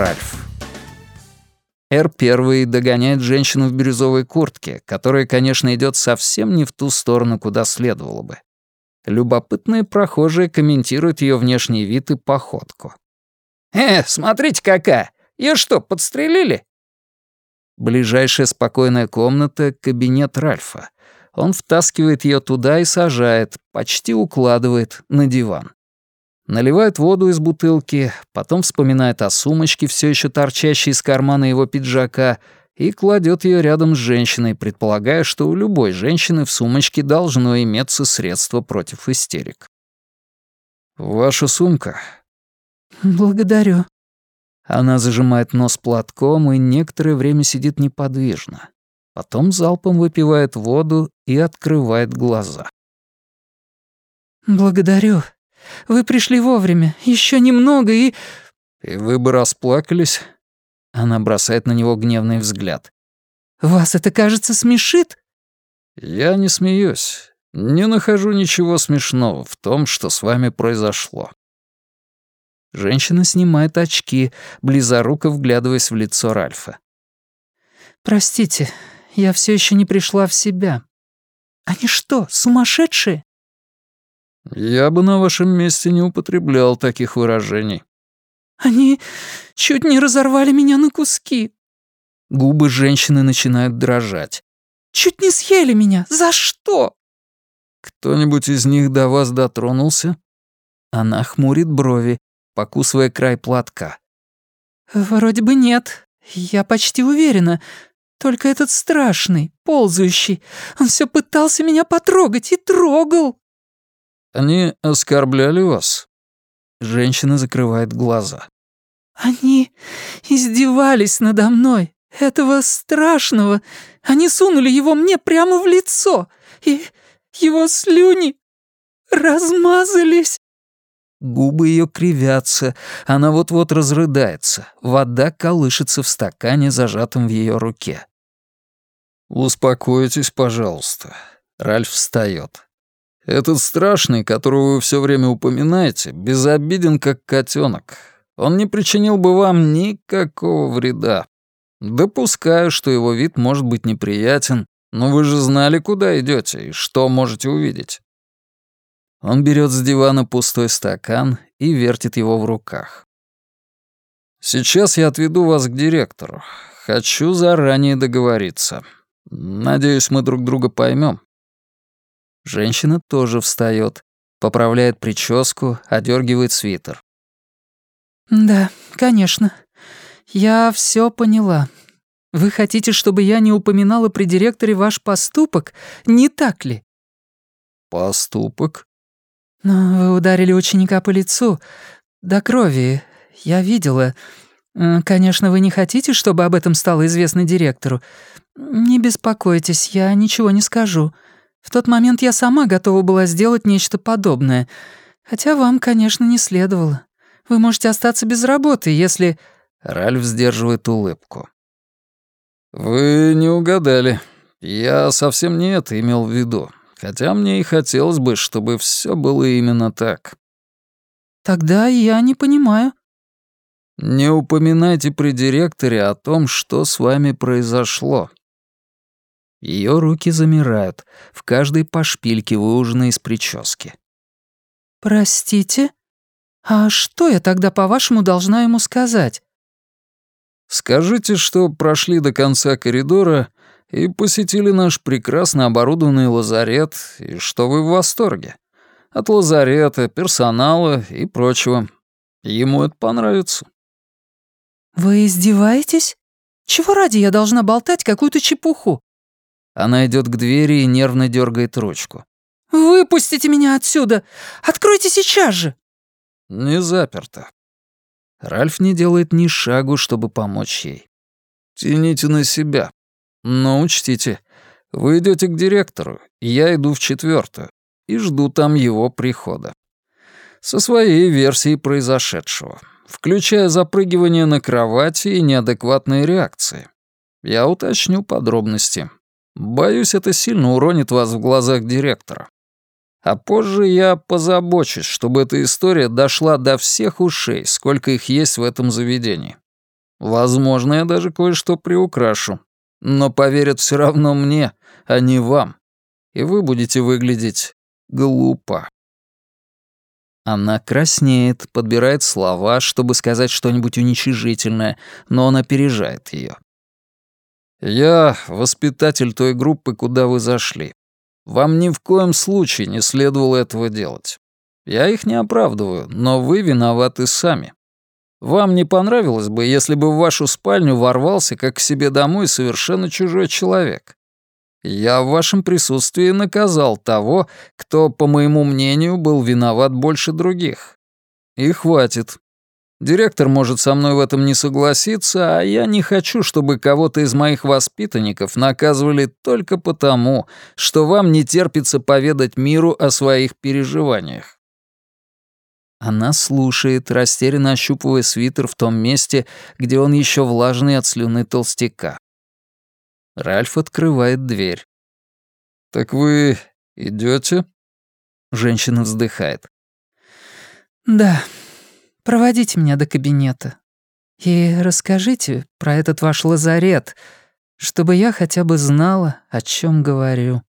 Ральф. Р-1 догоняет женщину в бирюзовой куртке, которая, конечно, идет совсем не в ту сторону, куда следовало бы. Любопытные прохожие комментируют ее внешний вид и походку. «Э, смотрите какая! Ее что, подстрелили?» Ближайшая спокойная комната — кабинет Ральфа. Он втаскивает ее туда и сажает, почти укладывает на диван. Наливает воду из бутылки, потом вспоминает о сумочке, все еще торчащей из кармана его пиджака, и кладет ее рядом с женщиной, предполагая, что у любой женщины в сумочке должно иметься средство против истерик. «Ваша сумка?» «Благодарю». Она зажимает нос платком и некоторое время сидит неподвижно. Потом залпом выпивает воду и открывает глаза. «Благодарю. Вы пришли вовремя. Еще немного и...» «И вы бы расплакались?» Она бросает на него гневный взгляд. «Вас это, кажется, смешит?» «Я не смеюсь. Не нахожу ничего смешного в том, что с вами произошло». Женщина снимает очки, близоруко вглядываясь в лицо Ральфа. «Простите, я все еще не пришла в себя. Они что, сумасшедшие?» «Я бы на вашем месте не употреблял таких выражений». «Они чуть не разорвали меня на куски». Губы женщины начинают дрожать. «Чуть не съели меня. За что?» «Кто-нибудь из них до вас дотронулся?» Она хмурит брови, покусывая край платка. «Вроде бы нет. Я почти уверена. Только этот страшный, ползающий. Он все пытался меня потрогать и трогал». «Они оскорбляли вас?» Женщина закрывает глаза. «Они издевались надо мной. Этого страшного. Они сунули его мне прямо в лицо. И его слюни размазались». Губы ее кривятся, она вот-вот разрыдается. Вода колышется в стакане, зажатом в ее руке. «Успокойтесь, пожалуйста». Ральф встает. Этот страшный, которого вы все время упоминаете, безобиден, как котенок. Он не причинил бы вам никакого вреда. Допускаю, что его вид может быть неприятен, но вы же знали, куда идете и что можете увидеть. Он берет с дивана пустой стакан и вертит его в руках. Сейчас я отведу вас к директору. Хочу заранее договориться. Надеюсь, мы друг друга поймем. Женщина тоже встает, поправляет прическу, одергивает свитер. «Да, конечно. Я все поняла. Вы хотите, чтобы я не упоминала при директоре ваш поступок, не так ли?» «Поступок?» «Но вы ударили ученика по лицу. До крови. Я видела. Конечно, вы не хотите, чтобы об этом стало известно директору. Не беспокойтесь, я ничего не скажу. В тот момент я сама готова была сделать нечто подобное. Хотя вам, конечно, не следовало. Вы можете остаться без работы, если...» Ральф сдерживает улыбку. «Вы не угадали. Я совсем не это имел в виду. Хотя мне и хотелось бы, чтобы все было именно так». «Тогда я не понимаю». «Не упоминайте при директоре о том, что с вами произошло», ее руки замирают, в каждой по шпильке выужены из прически. «Простите? А что я тогда, по-вашему, должна ему сказать?» «Скажите, что прошли до конца коридора и посетили наш прекрасно оборудованный лазарет, и что вы в восторге. От лазарета, персонала и прочего. Ему это понравится». «Вы издеваетесь? Чего ради я должна болтать какую-то чепуху? Она идет к двери и нервно дергает ручку. «Выпустите меня отсюда! Откройте сейчас же!» «Не заперто». Ральф не делает ни шагу, чтобы помочь ей. «Тяните на себя. Но учтите, вы идете к директору, я иду в четвертую и жду там его прихода. Со своей версией произошедшего, включая запрыгивание на кровати и неадекватные реакции. Я уточню подробности. Боюсь, это сильно уронит вас в глазах директора. А позже я позабочусь, чтобы эта история дошла до всех ушей, сколько их есть в этом заведении. Возможно, я даже кое-что приукрашу. Но поверят все равно мне, а не вам. И вы будете выглядеть глупо. Она краснеет, подбирает слова, чтобы сказать что-нибудь уничижительное, но он опережает ее. «Я воспитатель той группы, куда вы зашли. Вам ни в коем случае не следовало этого делать. Я их не оправдываю, но вы виноваты сами. Вам не понравилось бы, если бы в вашу спальню ворвался, как к себе домой, совершенно чужой человек. Я в вашем присутствии наказал того, кто, по моему мнению, был виноват больше других. И хватит. Директор может со мной в этом не согласиться, а я не хочу, чтобы кого-то из моих воспитанников наказывали только потому, что вам не терпится поведать миру о своих переживаниях. Она слушает, растерянно ощупывая свитер в том месте, где он еще влажный от слюны толстяка. Ральф открывает дверь. «Так вы идете? Женщина вздыхает. «Да, проводите меня до кабинета. И расскажите про этот ваш лазарет, чтобы я хотя бы знала, о чем говорю».